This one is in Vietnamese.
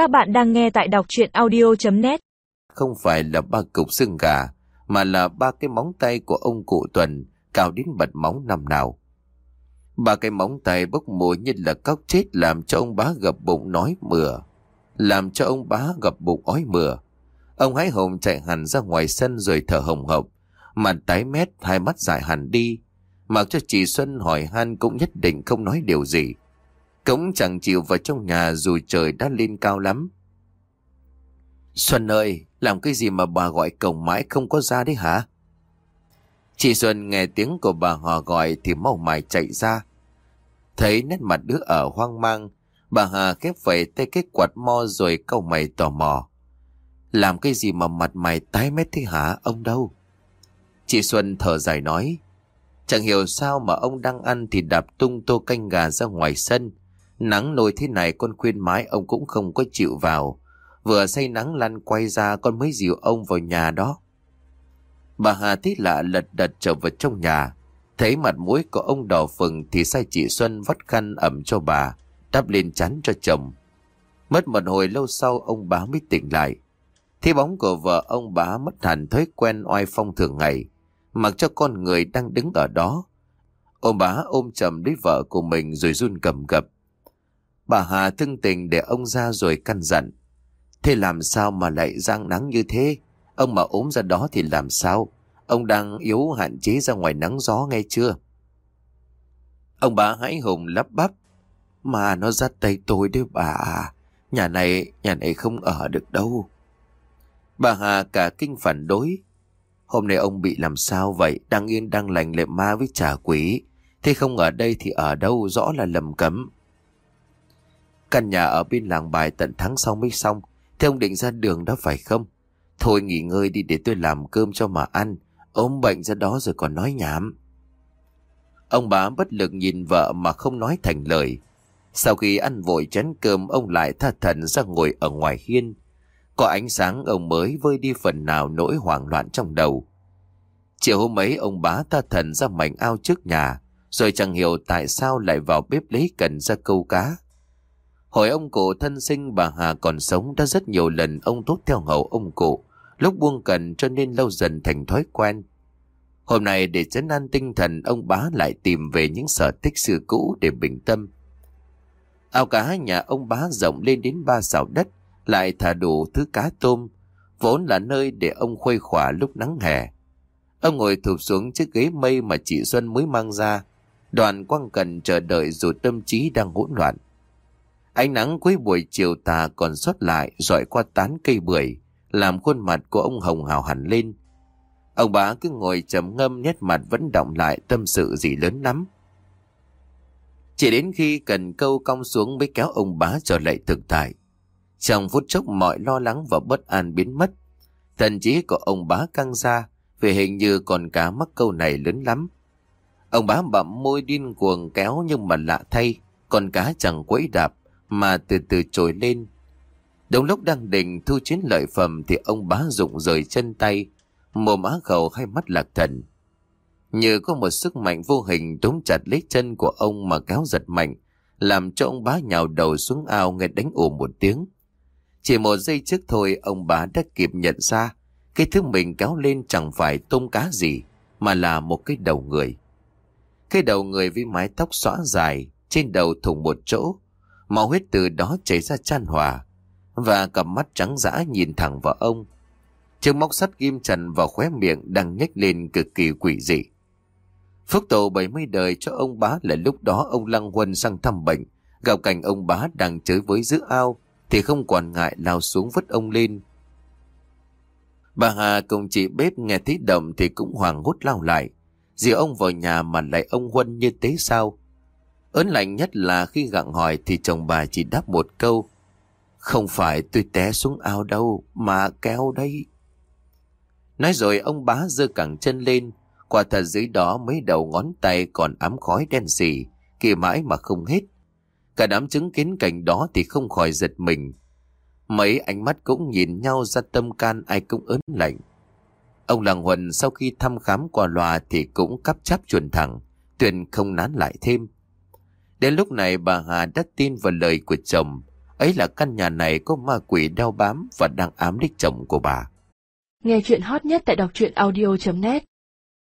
Các bạn đang nghe tại đọc chuyện audio.net Không phải là ba cục xương gà, mà là ba cái móng tay của ông cụ Tuần cào đến bật móng năm nào. Ba cái móng tay bốc mùi như là cóc chết làm cho ông bá gập bụng nói mửa. Làm cho ông bá gập bụng ói mửa. Ông hái hồng chạy hẳn ra ngoài sân rồi thở hồng hộc. Mặt tái mét, hai mắt dại hẳn đi. Mặc cho chị Xuân hỏi han cũng nhất định không nói điều gì. Cũng chẳng chịu vào trong nhà dù trời đã lên cao lắm. Xuân ơi, làm cái gì mà bà gọi cổng mãi không có ra đấy hả? Chị Xuân nghe tiếng của bà Hòa gọi thì mau mải chạy ra. Thấy nét mặt đứa ở hoang mang, bà Hà khép vẩy tay cái quạt mo rồi câu mày tò mò. Làm cái gì mà mặt mày tái mét thế hả, ông đâu? Chị Xuân thở dài nói, chẳng hiểu sao mà ông đang ăn thì đạp tung tô canh gà ra ngoài sân. Nắng nồi thế này con khuyên mãi ông cũng không có chịu vào. Vừa say nắng lăn quay ra con mới dìu ông vào nhà đó. Bà Hà thấy lạ lật đật trở vào trong nhà. Thấy mặt mũi của ông đỏ phừng thì sai chị Xuân vắt khăn ẩm cho bà, đắp lên chắn cho chồng. Mất một hồi lâu sau ông bá mới tỉnh lại. Thì bóng của vợ ông bá mất hẳn thói quen oai phong thường ngày, mặc cho con người đang đứng ở đó. Ông bá ôm chầm lấy vợ của mình rồi run cầm gập. Bà Hà thương tình để ông ra rồi căn dặn. Thế làm sao mà lại giang nắng như thế? Ông mà ốm ra đó thì làm sao? Ông đang yếu hạn chế ra ngoài nắng gió nghe chưa? Ông bà hãy hùng lắp bắp. Mà nó dắt tay tôi đấy bà à Nhà này, nhà này không ở được đâu. Bà Hà cả kinh phản đối. Hôm nay ông bị làm sao vậy? Đang yên đang lành lệ ma với trả quỷ. Thế không ở đây thì ở đâu rõ là lầm cấm. Căn nhà ở bên làng bài tận tháng sau mới xong. Thế ông định ra đường đó phải không? Thôi nghỉ ngơi đi để tôi làm cơm cho mà ăn. ốm bệnh ra đó rồi còn nói nhảm. Ông bá bất lực nhìn vợ mà không nói thành lời. Sau khi ăn vội chén cơm ông lại tha thần ra ngồi ở ngoài hiên. Có ánh sáng ông mới vơi đi phần nào nỗi hoảng loạn trong đầu. Chiều hôm ấy ông bá tha thần ra mảnh ao trước nhà, rồi chẳng hiểu tại sao lại vào bếp lấy cần ra câu cá. Hồi ông cụ thân sinh bà Hà còn sống đã rất nhiều lần ông tốt theo hậu ông cụ, lúc buông cần cho nên lâu dần thành thói quen. Hôm nay để chấn an tinh thần ông bá lại tìm về những sở thích xưa cũ để bình tâm. Ao cá nhà ông bá rộng lên đến ba xào đất, lại thả đủ thứ cá tôm, vốn là nơi để ông khuây khỏa lúc nắng hè. Ông ngồi thụp xuống chiếc ghế mây mà chị Xuân mới mang ra, đoàn quang cần chờ đợi dù tâm trí đang hỗn loạn. Ánh nắng cuối buổi chiều tà còn xuất lại dọi qua tán cây bưởi, làm khuôn mặt của ông hồng hào hẳn lên. Ông bá cứ ngồi trầm ngâm nét mặt vẫn động lại tâm sự gì lớn lắm. Chỉ đến khi cần câu cong xuống mới kéo ông bá trở lại thực tại. Trong phút chốc mọi lo lắng và bất an biến mất. Thần trí của ông bá căng ra vì hình như còn cá mắc câu này lớn lắm. Ông bá bậm môi điên cuồng kéo nhưng mà lạ thay, con cá chẳng quấy đạp mà từ từ trồi lên. Đúng lúc đang định thu chiến lợi phẩm thì ông bá rụng rời chân tay, mồm á khẩu hay mắt lạc thần. Như có một sức mạnh vô hình túm chặt lấy chân của ông mà kéo giật mạnh, làm cho ông bá nhào đầu xuống ao nghe đánh ủ một tiếng. Chỉ một giây trước thôi ông bá đã kịp nhận ra cái thứ mình kéo lên chẳng phải tôm cá gì mà là một cái đầu người. Cái đầu người với mái tóc xõa dài, trên đầu thủng một chỗ, máu huyết từ đó chảy ra chan hòa và cặp mắt trắng dã nhìn thẳng vào ông. Chiếc móc sắt ghim trần vào khóe miệng đang nhếch lên cực kỳ quỷ dị. Phúc tổ 70 đời cho ông bá là lúc đó ông Lăng Huân sang thăm bệnh, gặp cảnh ông bá đang chơi với giữ ao, thì không quản ngại lao xuống vứt ông lên. Bà Hà cùng chị bếp nghe thấy động thì cũng hoàng hốt lao lại. Dì ông vào nhà mà lại ông Huân như thế sao? Ớn lạnh nhất là khi gặng hỏi thì chồng bà chỉ đáp một câu. Không phải tôi té xuống ao đâu, mà kéo đây. Nói rồi ông bá giơ cẳng chân lên, quả thật dưới đó mấy đầu ngón tay còn ám khói đen sì, kỳ mãi mà không hết. Cả đám chứng kiến cảnh đó thì không khỏi giật mình. Mấy ánh mắt cũng nhìn nhau ra tâm can ai cũng ớn lạnh. Ông Làng Huần sau khi thăm khám qua loa thì cũng cắp chắp chuẩn thẳng, tuyển không nán lại thêm. Đến lúc này bà Hà đã tin vào lời của chồng. Ấy là căn nhà này có ma quỷ đeo bám và đang ám đích chồng của bà. Nghe chuyện hot nhất tại đọc truyện audio.net